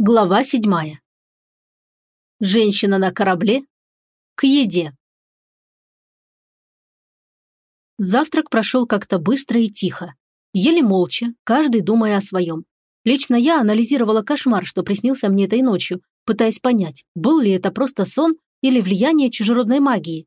Глава седьмая. Женщина на корабле. К еде. Завтрак прошел как-то быстро и тихо. Еле молча, каждый думая о своем. Лично я анализировала кошмар, что приснился мне этой ночью, пытаясь понять, был ли это просто сон или влияние чужеродной магии.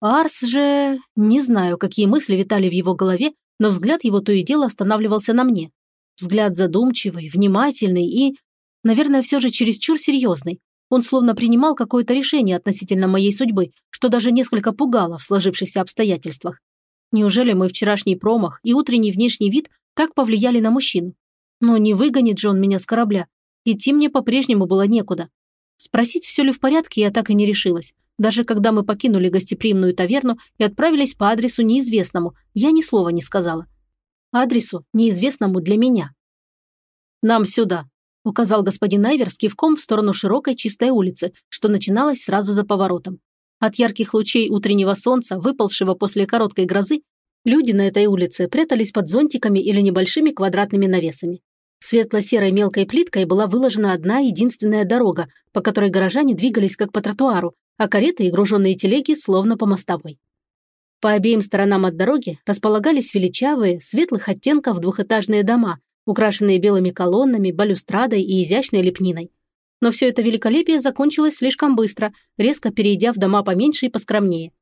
Арс же... Не знаю, какие мысли витали в его голове, но взгляд его то и дело останавливался на мне. Взгляд задумчивый, внимательный и Наверное, все же чересчур серьезный. Он словно принимал какое-то решение относительно моей судьбы, что даже несколько пугало в сложившихся обстоятельствах. Неужели мой вчерашний промах и утренний внешний вид так повлияли на мужчину? Но не выгонит же он меня с корабля. Идти мне по-прежнему было некуда. Спросить, все ли в порядке, я так и не решилась. Даже когда мы покинули гостеприимную таверну и отправились по адресу неизвестному, я ни слова не сказала. Адресу, неизвестному для меня. «Нам сюда», указал господин Айверс кивком в сторону широкой чистой улицы, что начиналась сразу за поворотом. От ярких лучей утреннего солнца, выползшего после короткой грозы, люди на этой улице прятались под зонтиками или небольшими квадратными навесами. Светло-серой мелкой плиткой была выложена одна единственная дорога, по которой горожане двигались как по тротуару, а кареты и груженные телеги словно по мостовой. По обеим сторонам от дороги располагались величавые, светлых оттенков двухэтажные дома, украшенные белыми колоннами, балюстрадой и изящной лепниной. Но все это великолепие закончилось слишком быстро, резко перейдя в дома поменьше и поскромнее.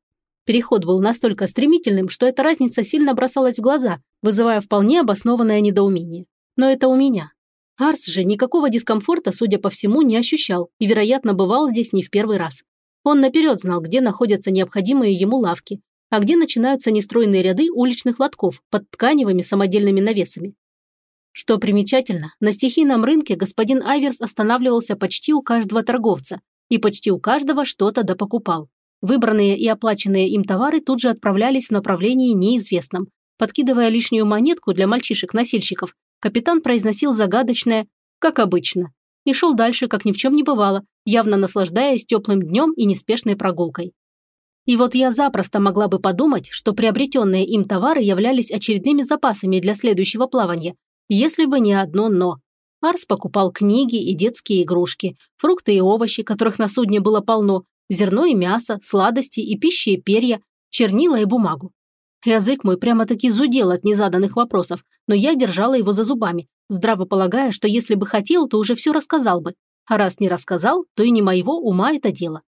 Переход был настолько стремительным, что эта разница сильно бросалась в глаза, вызывая вполне обоснованное недоумение. Но это у меня. Арс же никакого дискомфорта, судя по всему, не ощущал и, вероятно, бывал здесь не в первый раз. Он наперед знал, где находятся необходимые ему лавки, а где начинаются нестройные ряды уличных лотков под тканевыми самодельными навесами. Что примечательно, на стихийном рынке господин Айверс останавливался почти у каждого торговца и почти у каждого что-то допокупал. Выбранные и оплаченные им товары тут же отправлялись в направлении неизвестном. Подкидывая лишнюю монетку для мальчишек-носильщиков, капитан произносил загадочное «как обычно» и шел дальше, как ни в чем не бывало, явно наслаждаясь теплым днем и неспешной прогулкой. И вот я запросто могла бы подумать, что приобретенные им товары являлись очередными запасами для следующего плавания, если бы не одно «но». Арс покупал книги и детские игрушки, фрукты и овощи, которых на судне было полно, зерно и мясо, сладости и пищи и перья, чернила и бумагу. Язык мой прямо-таки зудел от незаданных вопросов, но я держала его за зубами, здраво полагая, что если бы хотел, то уже все рассказал бы. А раз не рассказал, то и не моего ума это дело.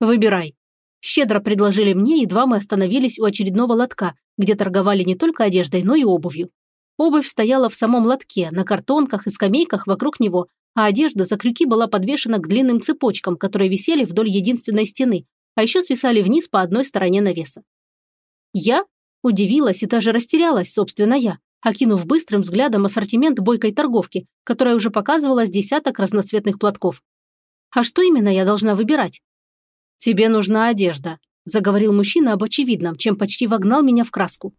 «Выбирай». Щедро предложили мне, едва мы остановились у очередного лотка, где торговали не только одеждой, но и обувью. Обувь стояла в самом лотке, на картонках и скамейках вокруг него, а одежда за крюки была подвешена к длинным цепочкам, которые висели вдоль единственной стены, а еще свисали вниз по одной стороне навеса. Я удивилась и даже растерялась, собственно, я, окинув быстрым взглядом ассортимент бойкой торговки, которая уже показывала с десяток разноцветных платков. А что именно я должна выбирать? «Тебе нужна одежда», – заговорил мужчина об очевидном, чем почти вогнал меня в краску.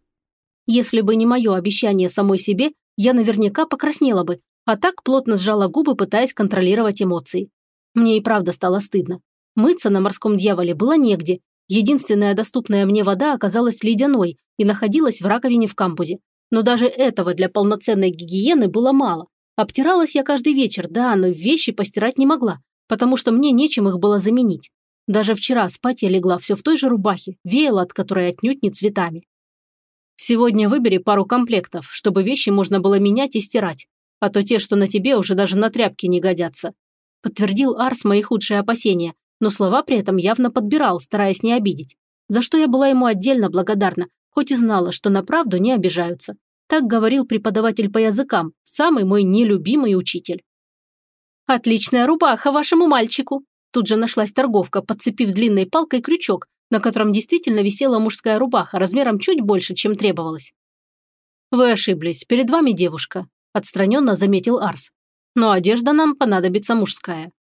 Если бы не мое обещание самой себе, я наверняка покраснела бы, а так плотно сжала губы, пытаясь контролировать эмоции. Мне и правда стало стыдно. Мыться на морском дьяволе было негде. Единственная доступная мне вода оказалась ледяной и находилась в раковине в камбузе. Но даже этого для полноценной гигиены было мало. Обтиралась я каждый вечер, да, но вещи постирать не могла, потому что мне нечем их было заменить. Даже вчера спать я легла все в той же рубахе, веяла от которой отнюдь не цветами. Сегодня выбери пару комплектов, чтобы вещи можно было менять и стирать, а то те, что на тебе, уже даже на тряпки не годятся. Подтвердил Арс мои худшие опасения, но слова при этом явно подбирал, стараясь не обидеть. За что я была ему отдельно благодарна, хоть и знала, что на правду не обижаются. Так говорил преподаватель по языкам, самый мой нелюбимый учитель. «Отличная рубаха вашему мальчику!» Тут же нашлась торговка, подцепив длинной палкой крючок, на котором действительно висела мужская рубаха размером чуть больше, чем требовалось. «Вы ошиблись, перед вами девушка», – отстраненно заметил Арс. «Но одежда нам понадобится мужская».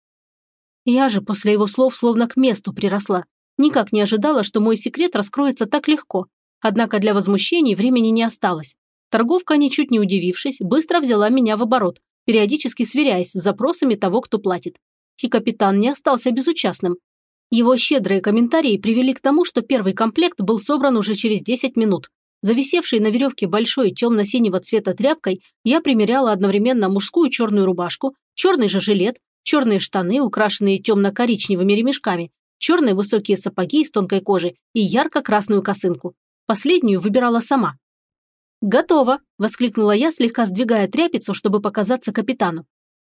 Я же после его слов словно к месту приросла. Никак не ожидала, что мой секрет раскроется так легко. Однако для возмущений времени не осталось. Торговка, ничуть не удивившись, быстро взяла меня в оборот, периодически сверяясь с запросами того, кто платит. И капитан не остался безучастным. Его щедрые комментарии привели к тому, что первый комплект был собран уже через 10 минут. Зависевшей на веревке большой темно-синего цвета тряпкой, я примеряла одновременно мужскую черную рубашку, черный же жилет, черные штаны, украшенные темно-коричневыми ремешками, черные высокие сапоги из тонкой кожи и ярко-красную косынку. Последнюю выбирала сама. «Готово!» – воскликнула я, слегка сдвигая тряпицу, чтобы показаться капитану.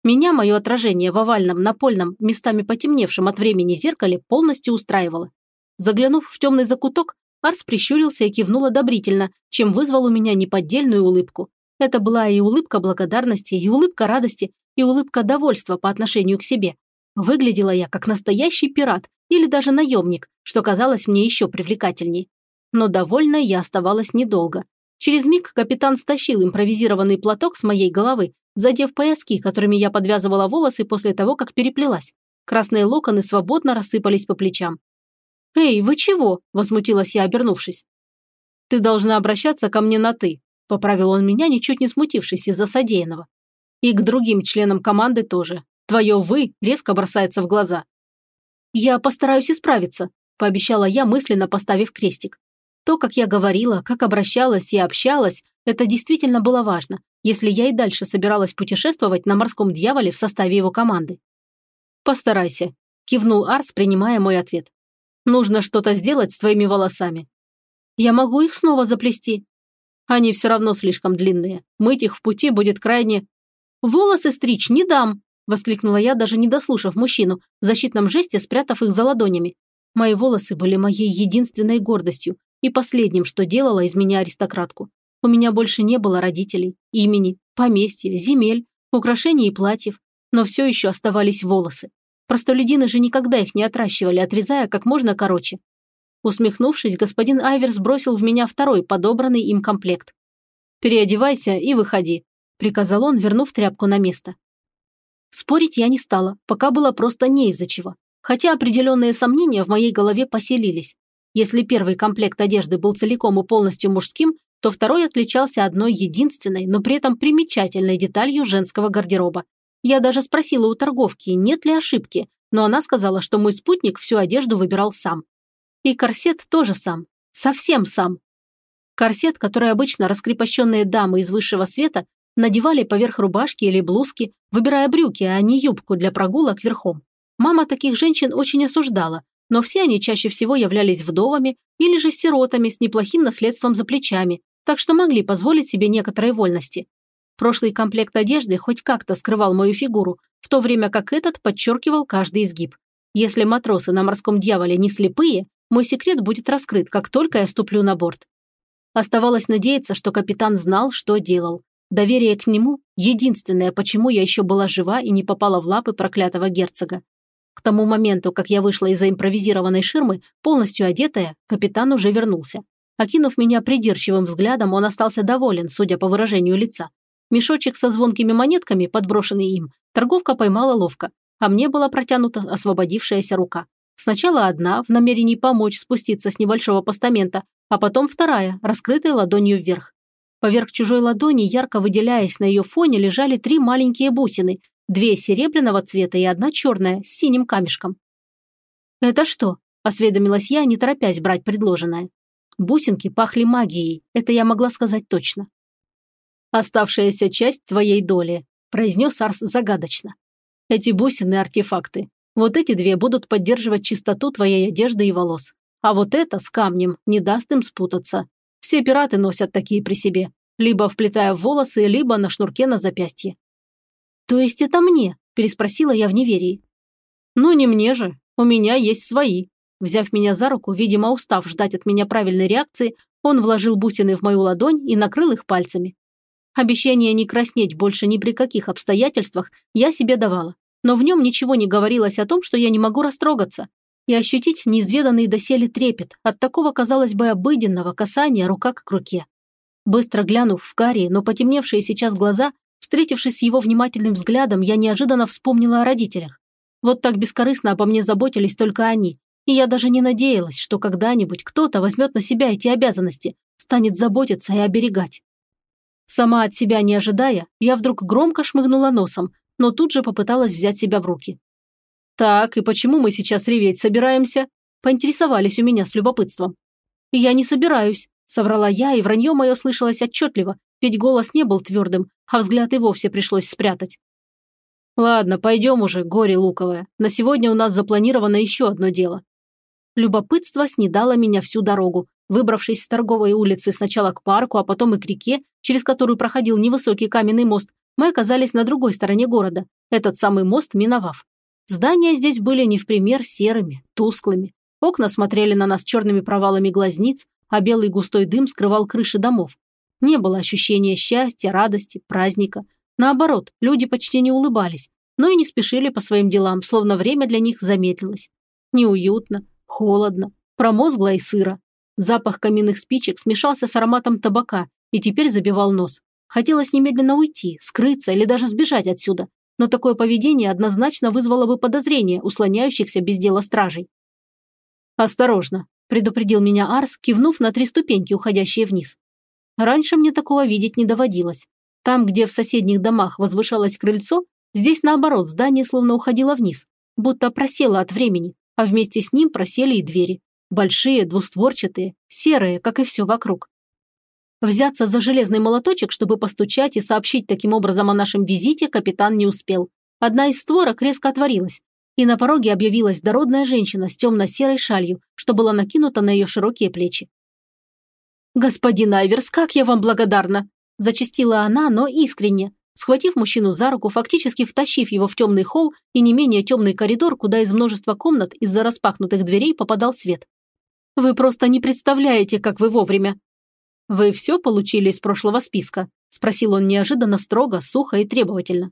Меня мое отражение в овальном, напольном, местами потемневшем от времени зеркале полностью устраивало. Заглянув в темный закуток, Арс прищурился и кивнул одобрительно, чем вызвал у меня неподдельную улыбку. Это была и улыбка благодарности, и улыбка радости, и улыбка довольства по отношению к себе. Выглядела я как настоящий пират или даже наемник, что казалось мне еще привлекательней. Но довольна я оставалась недолго. Через миг капитан стащил импровизированный платок с моей головы, задев пояски, которыми я подвязывала волосы после того, как переплелась. Красные локоны свободно рассыпались по плечам. «Эй, вы чего?» – возмутилась я, обернувшись. «Ты должна обращаться ко мне на «ты», – поправил он меня, ничуть не смутившись из-за содеянного. «И к другим членам команды тоже. Твое «вы» резко бросается в глаза». «Я постараюсь исправиться», – пообещала я, мысленно поставив крестик. То, как я говорила, как обращалась и общалась, это действительно было важно, если я и дальше собиралась путешествовать на морском дьяволе в составе его команды. «Постарайся», – кивнул Арс, принимая мой ответ. Нужно что-то сделать с твоими волосами. Я могу их снова заплести. Они все равно слишком длинные. Мыть их в пути будет крайне... Волосы стричь не дам, воскликнула я, даже не дослушав мужчину, в защитном жесте спрятав их за ладонями. Мои волосы были моей единственной гордостью и последним, что делало из меня аристократку. У меня больше не было родителей, имени, поместья, земель, украшений и платьев, но все еще оставались волосы. Простолюдины же никогда их не отращивали, отрезая как можно короче. Усмехнувшись, господин Айверс бросил в меня второй подобранный им комплект. «Переодевайся и выходи», – приказал он, вернув тряпку на место. Спорить я не стала, пока было просто не из-за чего. Хотя определенные сомнения в моей голове поселились. Если первый комплект одежды был целиком и полностью мужским, то второй отличался одной единственной, но при этом примечательной деталью женского гардероба я даже спросила у торговки, нет ли ошибки, но она сказала, что мой спутник всю одежду выбирал сам. И корсет тоже сам. Совсем сам. Корсет, который обычно раскрепощенные дамы из высшего света надевали поверх рубашки или блузки, выбирая брюки, а не юбку для прогулок верхом. Мама таких женщин очень осуждала, но все они чаще всего являлись вдовами или же сиротами с неплохим наследством за плечами, так что могли позволить себе некоторые вольности. Прошлый комплект одежды хоть как-то скрывал мою фигуру, в то время как этот подчеркивал каждый изгиб. Если матросы на морском дьяволе не слепые, мой секрет будет раскрыт, как только я ступлю на борт. Оставалось надеяться, что капитан знал, что делал. Доверие к нему – единственное, почему я еще была жива и не попала в лапы проклятого герцога. К тому моменту, как я вышла из-за импровизированной ширмы, полностью одетая, капитан уже вернулся. Окинув меня придирчивым взглядом, он остался доволен, судя по выражению лица. Мешочек со звонкими монетками, подброшенный им, торговка поймала ловко, а мне была протянута освободившаяся рука. Сначала одна, в намерении помочь спуститься с небольшого постамента, а потом вторая, раскрытая ладонью вверх. Поверх чужой ладони, ярко выделяясь на ее фоне, лежали три маленькие бусины, две серебряного цвета и одна черная, с синим камешком. «Это что?» – осведомилась я, не торопясь брать предложенное. Бусинки пахли магией, это я могла сказать точно. «Оставшаяся часть твоей доли», – произнес Арс загадочно. «Эти бусины – артефакты. Вот эти две будут поддерживать чистоту твоей одежды и волос. А вот это с камнем не даст им спутаться. Все пираты носят такие при себе, либо вплетая в волосы, либо на шнурке на запястье». «То есть это мне?» – переспросила я в неверии. «Ну не мне же, у меня есть свои». Взяв меня за руку, видимо, устав ждать от меня правильной реакции, он вложил бусины в мою ладонь и накрыл их пальцами. Обещание не краснеть больше ни при каких обстоятельствах я себе давала, но в нем ничего не говорилось о том, что я не могу растрогаться и ощутить неизведанный доселе трепет от такого, казалось бы, обыденного касания рука к руке. Быстро глянув в карие, но потемневшие сейчас глаза, встретившись с его внимательным взглядом, я неожиданно вспомнила о родителях. Вот так бескорыстно обо мне заботились только они, и я даже не надеялась, что когда-нибудь кто-то возьмет на себя эти обязанности, станет заботиться и оберегать. Сама от себя не ожидая, я вдруг громко шмыгнула носом, но тут же попыталась взять себя в руки. «Так, и почему мы сейчас реветь собираемся?» поинтересовались у меня с любопытством. «Я не собираюсь», Соврала я, и вранье мое слышалось отчетливо, ведь голос не был твердым, а взгляд и вовсе пришлось спрятать. «Ладно, пойдем уже, горе луковое. На сегодня у нас запланировано еще одно дело». Любопытство снедало меня всю дорогу. Выбравшись с торговой улицы сначала к парку, а потом и к реке, через которую проходил невысокий каменный мост, мы оказались на другой стороне города, этот самый мост миновав. Здания здесь были не в пример серыми, тусклыми. Окна смотрели на нас черными провалами глазниц, а белый густой дым скрывал крыши домов. Не было ощущения счастья, радости, праздника. Наоборот, люди почти не улыбались, но и не спешили по своим делам, словно время для них замедлилось. Неуютно, холодно, промозгло и сыро. Запах каминных спичек смешался с ароматом табака и теперь забивал нос. Хотелось немедленно уйти, скрыться или даже сбежать отсюда, но такое поведение однозначно вызвало бы подозрение услоняющихся без дела стражей. «Осторожно», – предупредил меня Арс, кивнув на три ступеньки, уходящие вниз. Раньше мне такого видеть не доводилось. Там, где в соседних домах возвышалось крыльцо, здесь наоборот здание словно уходило вниз, будто просело от времени, а вместе с ним просели и двери. Большие, двустворчатые, серые, как и все вокруг. Взяться за железный молоточек, чтобы постучать и сообщить таким образом о нашем визите, капитан не успел. Одна из створок резко отворилась, и на пороге объявилась дородная женщина с темно-серой шалью, что была накинута на ее широкие плечи. «Господин Айверс, как я вам благодарна!» – зачастила она, но искренне, схватив мужчину за руку, фактически втащив его в темный холл и не менее темный коридор, куда из множества комнат из-за распахнутых дверей попадал свет. «Вы просто не представляете, как вы вовремя!» «Вы все получили из прошлого списка?» – спросил он неожиданно строго, сухо и требовательно.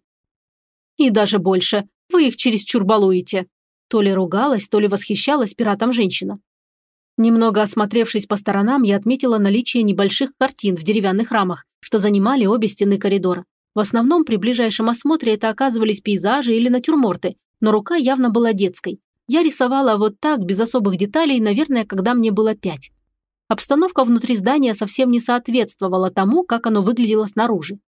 «И даже больше. Вы их чересчур балуете!» То ли ругалась, то ли восхищалась пиратом женщина. Немного осмотревшись по сторонам, я отметила наличие небольших картин в деревянных рамах, что занимали обе стены коридора. В основном при ближайшем осмотре это оказывались пейзажи или натюрморты, но рука явно была детской. Я рисовала вот так, без особых деталей, наверное, когда мне было пять. Обстановка внутри здания совсем не соответствовала тому, как оно выглядело снаружи.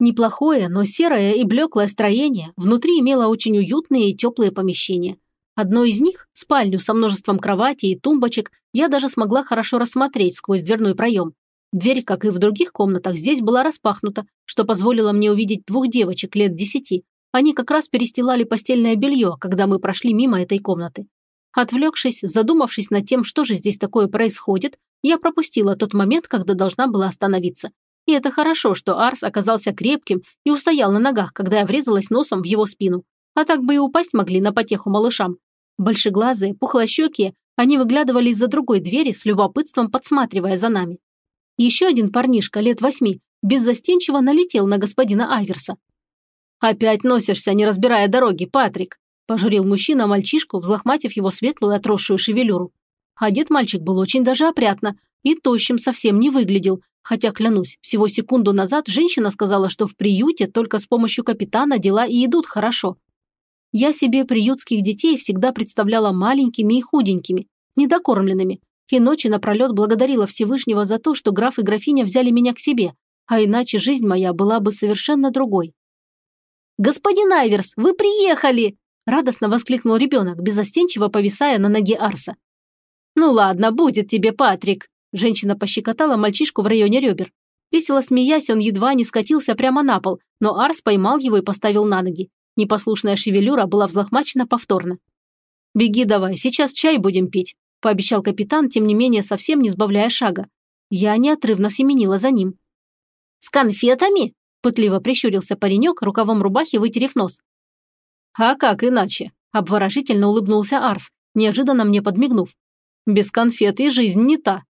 Неплохое, но серое и блеклое строение внутри имело очень уютные и теплые помещения. Одно из них, спальню со множеством кроватей и тумбочек, я даже смогла хорошо рассмотреть сквозь дверной проем. Дверь, как и в других комнатах, здесь была распахнута, что позволило мне увидеть двух девочек лет десяти. Они как раз перестилали постельное белье, когда мы прошли мимо этой комнаты. Отвлекшись, задумавшись над тем, что же здесь такое происходит, я пропустила тот момент, когда должна была остановиться. И это хорошо, что Арс оказался крепким и устоял на ногах, когда я врезалась носом в его спину. А так бы и упасть могли на потеху малышам. Большеглазые, пухлощекие, они выглядывали из-за другой двери с любопытством подсматривая за нами. Еще один парнишка лет восьми беззастенчиво налетел на господина Айверса. «Опять носишься, не разбирая дороги, Патрик!» – пожурил мужчина мальчишку, взлохматив его светлую отросшую шевелюру. Одет мальчик был очень даже опрятно и тощим совсем не выглядел, хотя, клянусь, всего секунду назад женщина сказала, что в приюте только с помощью капитана дела и идут хорошо. Я себе приютских детей всегда представляла маленькими и худенькими, недокормленными, и ночи напролет благодарила Всевышнего за то, что граф и графиня взяли меня к себе, а иначе жизнь моя была бы совершенно другой. «Господин Айверс, вы приехали!» – радостно воскликнул ребенок, безостенчиво повисая на ноге Арса. «Ну ладно, будет тебе, Патрик!» Женщина пощекотала мальчишку в районе ребер. Весело смеясь, он едва не скатился прямо на пол, но Арс поймал его и поставил на ноги. Непослушная шевелюра была взлохмачена повторно. «Беги давай, сейчас чай будем пить», – пообещал капитан, тем не менее совсем не сбавляя шага. Я неотрывно семенила за ним. «С конфетами?» – пытливо прищурился паренек, рукавом рубахи вытерев нос. «А как иначе?» – обворожительно улыбнулся Арс, неожиданно мне подмигнув. «Без конфет и жизнь не та».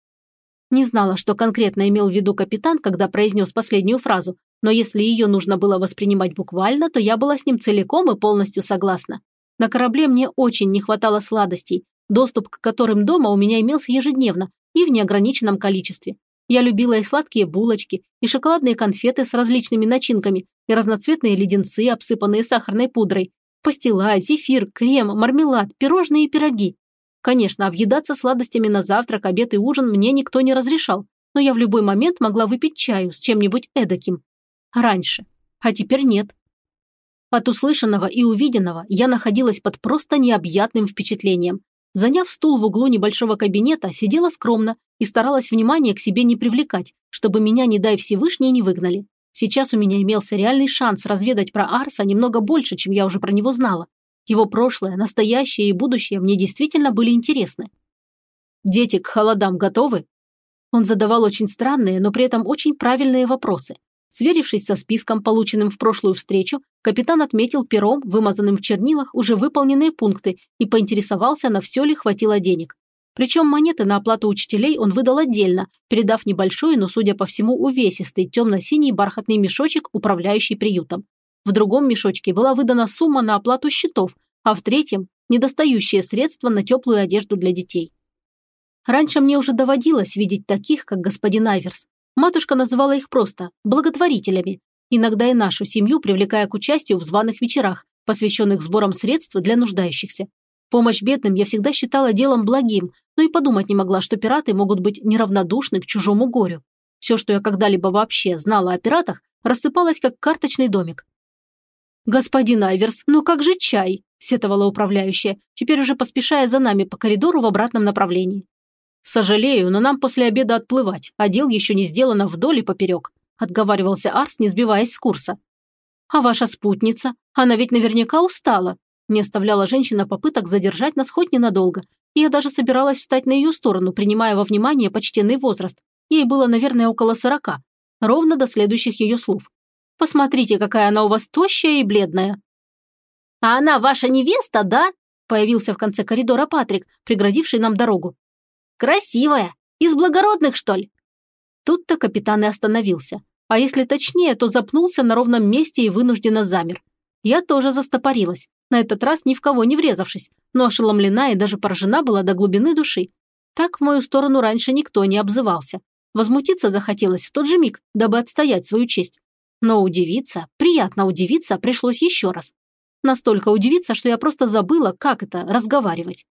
Не знала, что конкретно имел в виду капитан, когда произнес последнюю фразу, но если ее нужно было воспринимать буквально, то я была с ним целиком и полностью согласна. На корабле мне очень не хватало сладостей, доступ к которым дома у меня имелся ежедневно и в неограниченном количестве. Я любила и сладкие булочки, и шоколадные конфеты с различными начинками, и разноцветные леденцы, обсыпанные сахарной пудрой, пастила, зефир, крем, мармелад, пирожные и пироги. Конечно, объедаться сладостями на завтрак, обед и ужин мне никто не разрешал, но я в любой момент могла выпить чаю с чем-нибудь эдаким. Раньше. А теперь нет. От услышанного и увиденного я находилась под просто необъятным впечатлением. Заняв стул в углу небольшого кабинета, сидела скромно и старалась внимание к себе не привлекать, чтобы меня, не дай Всевышний, не выгнали. Сейчас у меня имелся реальный шанс разведать про Арса немного больше, чем я уже про него знала. Его прошлое, настоящее и будущее мне действительно были интересны. «Дети к холодам готовы?» Он задавал очень странные, но при этом очень правильные вопросы. Сверившись со списком, полученным в прошлую встречу, капитан отметил пером, вымазанным в чернилах, уже выполненные пункты и поинтересовался, на все ли хватило денег. Причем монеты на оплату учителей он выдал отдельно, передав небольшой, но, судя по всему, увесистый темно-синий бархатный мешочек, управляющий приютом. В другом мешочке была выдана сумма на оплату счетов, а в третьем – недостающие средства на теплую одежду для детей. Раньше мне уже доводилось видеть таких, как господин Айверс. Матушка называла их просто благотворителями, иногда и нашу семью привлекая к участию в званых вечерах, посвященных сборам средств для нуждающихся. Помощь бедным я всегда считала делом благим, но и подумать не могла, что пираты могут быть неравнодушны к чужому горю. Все, что я когда-либо вообще знала о пиратах, рассыпалось как карточный домик. «Господин Айверс, ну как же чай?» – сетовала управляющая, теперь уже поспешая за нами по коридору в обратном направлении. «Сожалею, но нам после обеда отплывать, а дел еще не сделано вдоль и поперек», отговаривался Арс, не сбиваясь с курса. «А ваша спутница? Она ведь наверняка устала», не оставляла женщина попыток задержать нас хоть ненадолго, я даже собиралась встать на ее сторону, принимая во внимание почтенный возраст. Ей было, наверное, около сорока, ровно до следующих ее слов. «Посмотрите, какая она у вас тощая и бледная». «А она ваша невеста, да?» появился в конце коридора Патрик, преградивший нам дорогу. Красивая. Из благородных, что ли?» Тут-то капитан и остановился. А если точнее, то запнулся на ровном месте и вынужденно замер. Я тоже застопорилась, на этот раз ни в кого не врезавшись, но ошеломлена и даже поражена была до глубины души. Так в мою сторону раньше никто не обзывался. Возмутиться захотелось в тот же миг, дабы отстоять свою честь. Но удивиться, приятно удивиться, пришлось еще раз. Настолько удивиться, что я просто забыла, как это – разговаривать.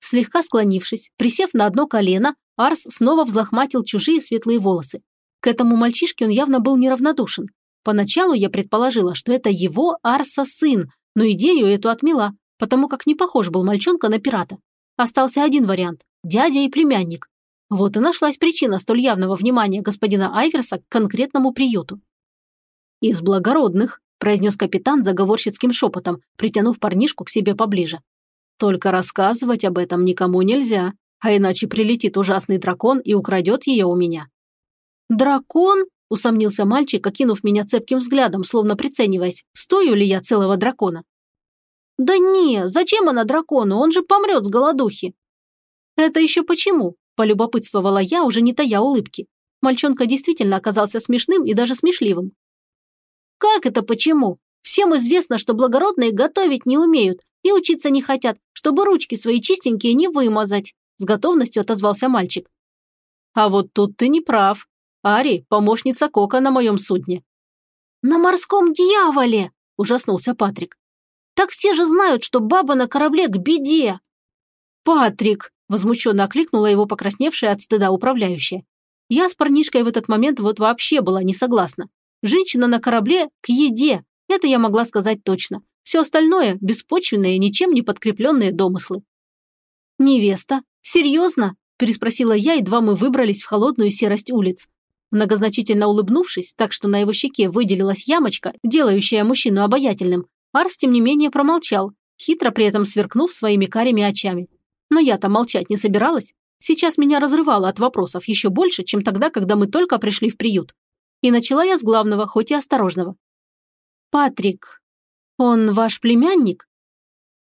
Слегка склонившись, присев на одно колено, Арс снова взлохматил чужие светлые волосы. К этому мальчишке он явно был неравнодушен. Поначалу я предположила, что это его Арса сын, но идею эту отмела, потому как не похож был мальчонка на пирата. Остался один вариант – дядя и племянник. Вот и нашлась причина столь явного внимания господина Айверса к конкретному приюту. «Из благородных», – произнес капитан заговорщицким шепотом, притянув парнишку к себе поближе. Только рассказывать об этом никому нельзя, а иначе прилетит ужасный дракон и украдет ее у меня». «Дракон?» – усомнился мальчик, окинув меня цепким взглядом, словно прицениваясь, стою ли я целого дракона. «Да не, зачем она дракону? Он же помрет с голодухи». «Это еще почему?» – полюбопытствовала я, уже не тая улыбки. Мальчонка действительно оказался смешным и даже смешливым. «Как это почему? Всем известно, что благородные готовить не умеют и учиться не хотят, чтобы ручки свои чистенькие не вымазать», с готовностью отозвался мальчик. «А вот тут ты не прав. Ари – помощница Кока на моем судне». «На морском дьяволе!» – ужаснулся Патрик. «Так все же знают, что баба на корабле к беде!» «Патрик!» – возмущенно окликнула его покрасневшая от стыда управляющая. Я с парнишкой в этот момент вот вообще была не согласна. Женщина на корабле к еде, это я могла сказать точно. Все остальное – беспочвенные, ничем не подкрепленные домыслы. «Невеста? Серьезно?» – переспросила я, едва мы выбрались в холодную серость улиц. Многозначительно улыбнувшись, так что на его щеке выделилась ямочка, делающая мужчину обаятельным, Арс, тем не менее, промолчал, хитро при этом сверкнув своими карими очами. Но я-то молчать не собиралась. Сейчас меня разрывало от вопросов еще больше, чем тогда, когда мы только пришли в приют. И начала я с главного, хоть и осторожного. «Патрик, он ваш племянник?»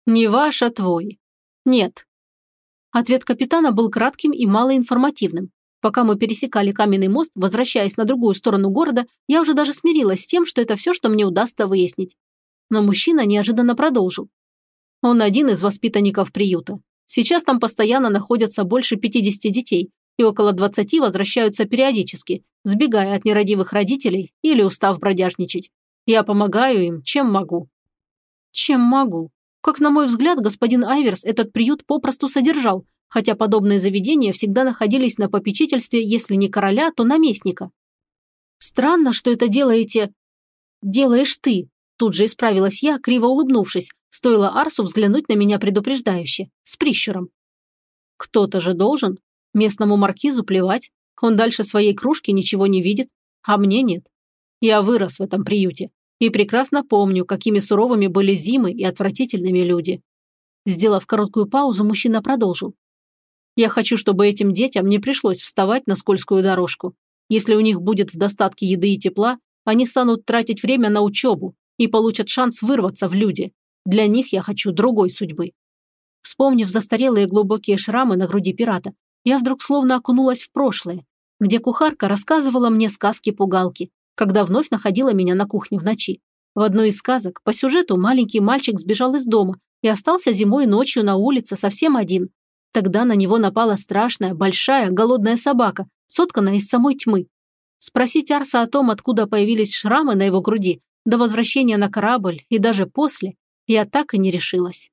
«Не ваш, а твой. Нет». Ответ капитана был кратким и малоинформативным. Пока мы пересекали каменный мост, возвращаясь на другую сторону города, я уже даже смирилась с тем, что это все, что мне удастся выяснить. Но мужчина неожиданно продолжил. Он один из воспитанников приюта. Сейчас там постоянно находятся больше 50 детей, и около 20 возвращаются периодически, сбегая от нерадивых родителей или устав бродяжничать. Я помогаю им, чем могу». «Чем могу?» Как на мой взгляд, господин Айверс этот приют попросту содержал, хотя подобные заведения всегда находились на попечительстве, если не короля, то наместника. «Странно, что это делаете... делаешь ты», Тут же исправилась я, криво улыбнувшись, стоило Арсу взглянуть на меня предупреждающе, с прищуром. Кто-то же должен. Местному маркизу плевать. Он дальше своей кружки ничего не видит, а мне нет. Я вырос в этом приюте и прекрасно помню, какими суровыми были зимы и отвратительными люди. Сделав короткую паузу, мужчина продолжил. Я хочу, чтобы этим детям не пришлось вставать на скользкую дорожку. Если у них будет в достатке еды и тепла, они станут тратить время на учебу и получат шанс вырваться в люди. Для них я хочу другой судьбы. Вспомнив застарелые глубокие шрамы на груди пирата, я вдруг словно окунулась в прошлое, где кухарка рассказывала мне сказки-пугалки, когда вновь находила меня на кухне в ночи. В одной из сказок по сюжету маленький мальчик сбежал из дома и остался зимой ночью на улице совсем один. Тогда на него напала страшная, большая, голодная собака, сотканная из самой тьмы. Спросить Арса о том, откуда появились шрамы на его груди, до возвращения на корабль и даже после, я так и не решилась.